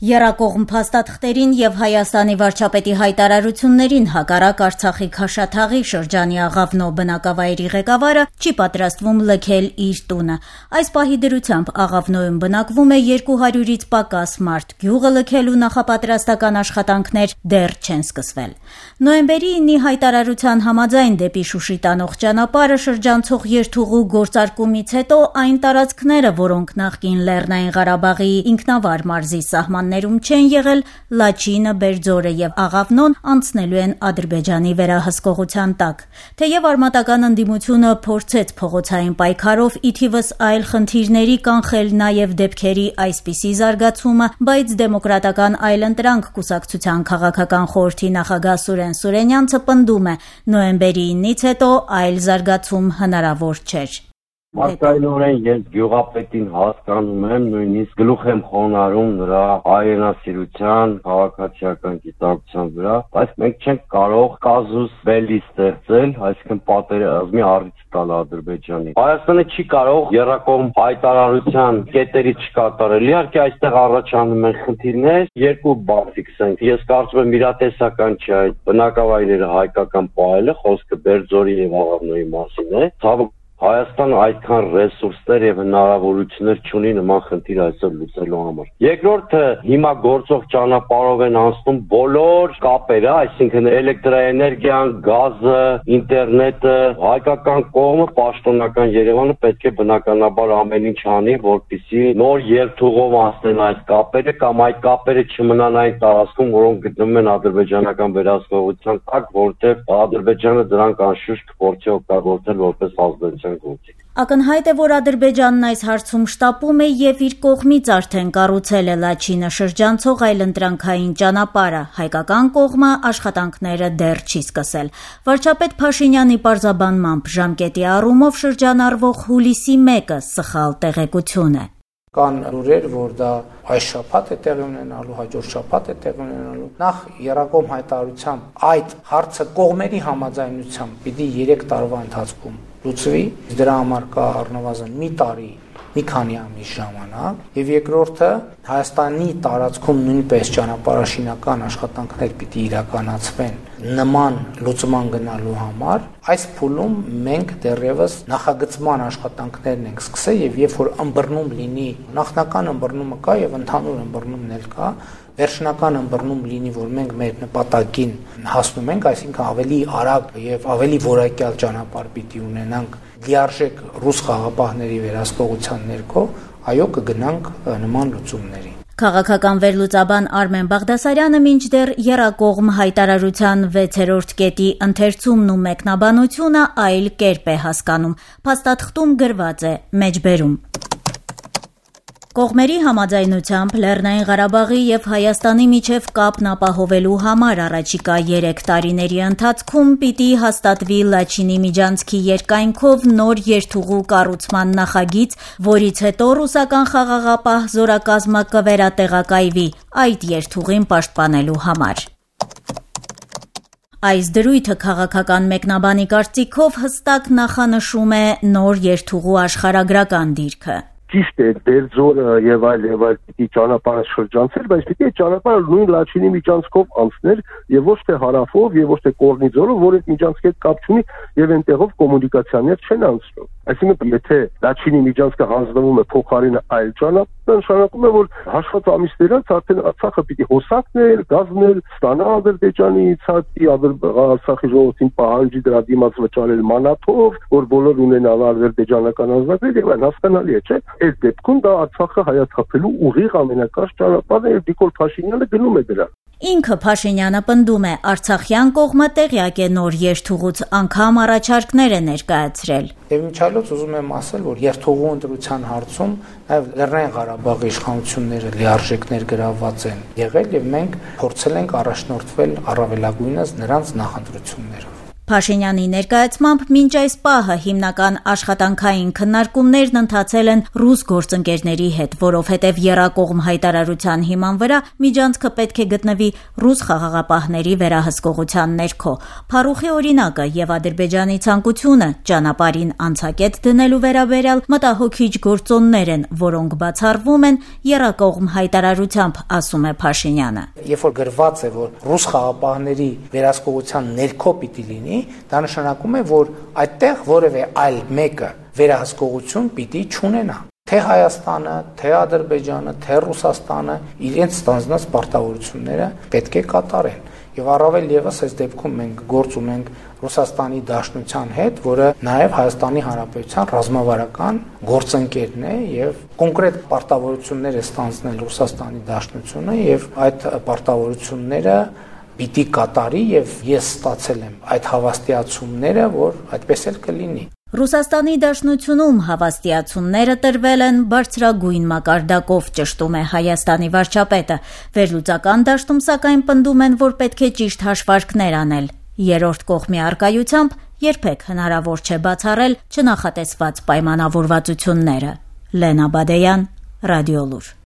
Եռակողմ փաստաթղթերին եւ Հայաստանի վարչապետի հայտարարություններին հակառակ Արցախի Քաշաթաղի շրջանի Աղավնո բնակավայրի ղեկավարը չի պատրաստվում լքել իր տունը։ Այս պահի դրությամբ Աղավնոյում բնակվում է 200-ից պակաս մարդ։ Գյուղը լքելու նախապատրաստական աշխատանքներ դեռ չեն սկսվել։ Նոյեմբերի 9-ի հայտարարության համաձայն դեպի Շուշի տանող ճանապարհը շրջանցող երթուղու գործարկումից հետո այն տարածքները, որոնք նախկին Լեռնային Ղարաբաղի ինքնավար մարզի սահման պայմաններում չեն եղել Լաչինը, Բերձորը եւ Աղավնոն անցնելու են Ադրբեջանի վերահսկողության տակ։ Թեև արմատական ընդդիմությունը փորձեց փողոցային պայքարով ի թիվս այլ խնդիրների կանխել նաեւ դեպքերի այսպիսի զարգացումը, բայց դեմոկրատական այլընտրանք կուսակցության քաղաքական խորհրդի նախագահ Սուրեն Սուրենյանցը պնդում է. նոեմբերի 9-ից հետո այլ զարգացում հնարավոր չէր։ Մարդկայնորեն ես գյուղապետին հասկանում եմ, նույնիսկ գլուխ եմ խոնարհում նրա հայրենասիրության, քաղաքացիական գիտակցության վրա, բայց մենք չենք կարող կազուս բելի ստեղծել, այսինքն պատերազմի առիթ տալ Ադրբեջանին։ Հայաստանը չի կարող երրակողմ հայտարարության կետերից չկատարել։ Իհարկե այստեղ առաջանում են խնդիրներ, երկու բան ֆիքսենք։ Ես կարծում եմ իրատեսական չի այդ բնակավայրերը հայկական պահելը, խոսքը Բերձորի եւ Աղավնոյի մասին է։ Ցավոք Հայաստանը այդքան ռեսուրսներ եւ հնարավորություններ չունի նման խնդիր այսօր լուծելու համար։ Երկրորդը հիմա գործող ճանապարհով են անցնում բոլոր կապերը, այսինքն էլեկտրաէներգիան, գազը, ինտերնետը, հայկական կողմը, պաշտոնական Երևանը պետք է բնականաբար ամեն ինչ անի, որպեսզի նոր երթուղով անցնեն այս կապերը կամ այդ կապերը չմնան այն տարածքում, որոնք գտնվում են ադրբեջանական վերահսկողության տակ, որտեղ Ադրբեջանը դրանք անշուշտ կփորձի օգտագործել որպես ազդեցություն իրական գործիք։ Ակնհայտ է, որ Ադրբեջանն այս հարցում շտապում է եւ իր կողմից արդեն կառուցել է Լաչինը շրջանցող այլընտրանքային ճանապարհը։ Հայկական կողմը աշխատանքները դեռ չի սկսել։ Վարչապետ Փաշինյանի պարզաբանմամբ ժամկետի առումով շրջանառվող հուլիսի 1-ը սխալ տեղեկություն է։ Կան լուրեր, որ դա այս շաբաթ է տեղի ունենալու, հաջորդ շաբաթ է տեղի ունենալու։ Նախ Երակոմ հայտարարությամբ այդ հարցը կողմերի համաձայնությամբ պիտի 3 տարվա ընթացքում լուծվի։ Դրա համար կա առնվազն մի տարի մի քանի ամիս ժամանակ եւ երկրորդը Հայաստանի տարածքում նույնպես ճանապարհաշինական աշխատանքներ պիտի իրականացվեն նման լուծման գնալու համար այս փուլում մենք դեռևս նախագծման աշխատանքներն ենք սկսել եւ երբ որ ըմբռնում լինի նախնական ըմբռնումը կա եւ ընդհանուր ըմբռնումն էլ կա վերջնական ըմբռնում լինի, որ մենք մեր նպատակին հասնում ենք, այսինքն ավելի արագ եւ ավելի որակյալ ճանապարհ պիտի ունենանք լիարժեք ռուս խաղապահների վերահսկողության ներքո, այո կգնանք նման լուծումների։ Քաղաքական վերլուծաբան Արմեն Բաղդասարյանը մինչդեռ երակողմ հայտարարության 6-րդ կետի ընթերցումն ու մեկնաբանությունը այլ կերպ է հասկանում։ Փաստաթղթում գրված է. մեջբերում Կողմերի համաձայնությամբ Լեռնային Ղարաբաղի եւ Հայաստանի միջև կապն ապահովելու համար առաջիկա 3 տարիների ընթացքում պիտի հաստատվի Լաչինի միջանցքի երկայնքով նոր երթուղու կառուցման նախագիծ, որից հետո ռուսական խաղաղապահ զորակազմը կվերատեղակայվի այդ երթուղին պաշտպանելու համար։ Այս դրույթը քաղաքական մեկնաբանի կարծիքով հստակ նախանշում է նոր երթուղու աշխարհագրական դիրքը ճիշտ է Բերձորը եւ այլ եւ այլ պիտի ճանապարհը շրջանցել, բայց պիտի ճանապարհը նույն Լաչինի միջանցքով անցներ եւ ոչ թե հարավով եւ ոչ թե Կորնիձորով, որ այդ միջանցքի հետ կապ չունի եւ այնտեղով կոմունիկացիաներ չեն անցնում։ Այսինքն եթե Լաչինի միջանցքը հանձնվում է փոխարինը այլ ճանապարհ, նշանակում է որ հաշված ամիսներ անց արդեն Արցախը պիտի հոսակներ, գազներ ստանա Ադրբեջանից, հատի Արցախի ժողովրդին պահանջի դրա դիմաց վճարել մանաթով, որ բոլոր ունենալ ադրբեջանական ազգներ եւ այն հասկանալի է, չէ՞ Այս դեպքում դա Արցախը հայացքափելու ուղիղ ամենակարճ ճանապարհն է եւ Նիկոլ Փաշինյանը գնում է դրան։ Ինքը Փաշինյանը պնդում է, Արցախյան կողմը տեղյակ է նոր երթուղուց անգամ առաջարկներ է ներկայացրել։ Եվ միջալոց ուզում եմ ասել, որ երթուղու ընտրության հարցում նաև Լեռնային Ղարաբաղի իշխանությունները լիարժեքներ գրաված են եղել եւ մենք փորձել ենք առաջնորդվել առավելագույնս նրանց նախընտրություններով։ Փաշինյանի ներկայացմամբ մինչ այս պահը հիմնական աշխատանքային քննարկումներն ընթացել են ռուս գործընկերների հետ, որովհետև Եռակողմ հայտարարության հիման վրա միջանցքը պետք է գտնվի ռուս խաղաղապահների վերահսկողության ներքո։ Փարուխի օրինակը եւ Ադրբեջանի ցանկությունը ճանապարհին անցակետ դնելու վերաբերյալ մտահոգիչ գործոններ են, որոնք բացառվում են Եռակողմ հայտարարությամբ, ասում է Փաշինյանը։ Երբ որ գրված է, որ ռուս խաղապահների վերահսկողության ներքո պիտի լինի, դա նշանակում է, որ այդտեղ որևէ այլ մեկը վերահսկողություն պիտի չունենա. Թե Հայաստանը, թե Ադրբեջանը, թե Ռուսաստանը իրենց ստանձնած պարտավորությունները պետք է կատարեն։ Եվ առավել եւս այս դեպքում մենք գործ ունենք Ռուսաստանի Դաշնության հետ, որը նաև Հայաստանի Հանրապետության ռազմավարական գործընկերն է եւ կոնկրետ պարտավորություններ է ստանձնել Ռուսաստանի Դաշնությունը եւ այդ պարտավորությունները պիտի կատարի եւ ես ստացել եմ այդ հավաստիացումները, որ այդպես էլ կլինի։ Ռուսաստանի Դաշնությունում հավաստիացումները տրվել են բարձրագույն մակարդակով, ճշտում է Հայաստանի վարչապետը։ Վերլուծական դաշտում սակայն պնդում են, որ պետք է ճիշտ հաշվարկներ անել։ Երորդ կողմի արկայությամբ երբեք հնարավոր չէ բացառել չնախատեսված պայմանավորվածությունները։ Լենա Բադեյան, Ռադիոլուր